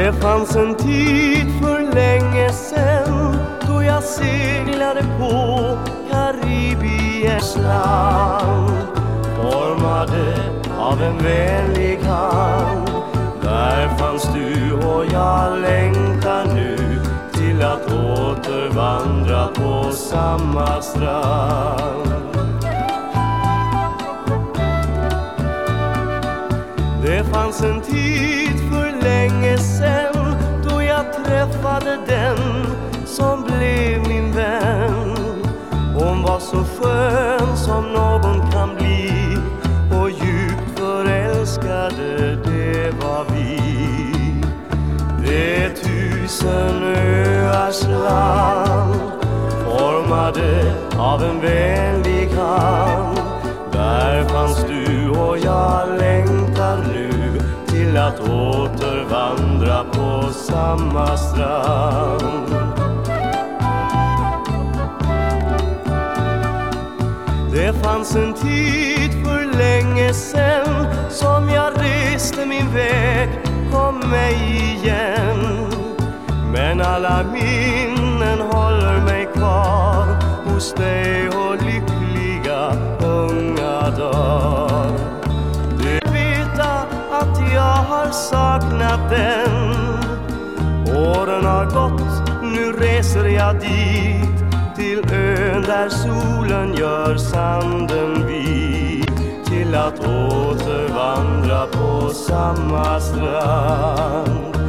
Det fanns en tid för länge sen då jag seglade på Karibiens land formade av en vänlig hand. Där fanns du och jag längtar nu till att återvandra på samma strand. Det fanns en tid Hon var så skön som någon kan bli och djupt förälskade det var vi. Det tusen öars land formade av en vänlig hand. Där fanns du och jag längtar nu till att återvandra på samma strand. Det fanns en tid för länge sen som jag reste min väg, kom mig igen. Men alla minnen håller mig kvar hos dig och lyckliga unga dagar. Du veta att jag har saknat den. Åren har gått, nu reser jag dit till ön där solen gör sanden vit till att återvandra på samma strand.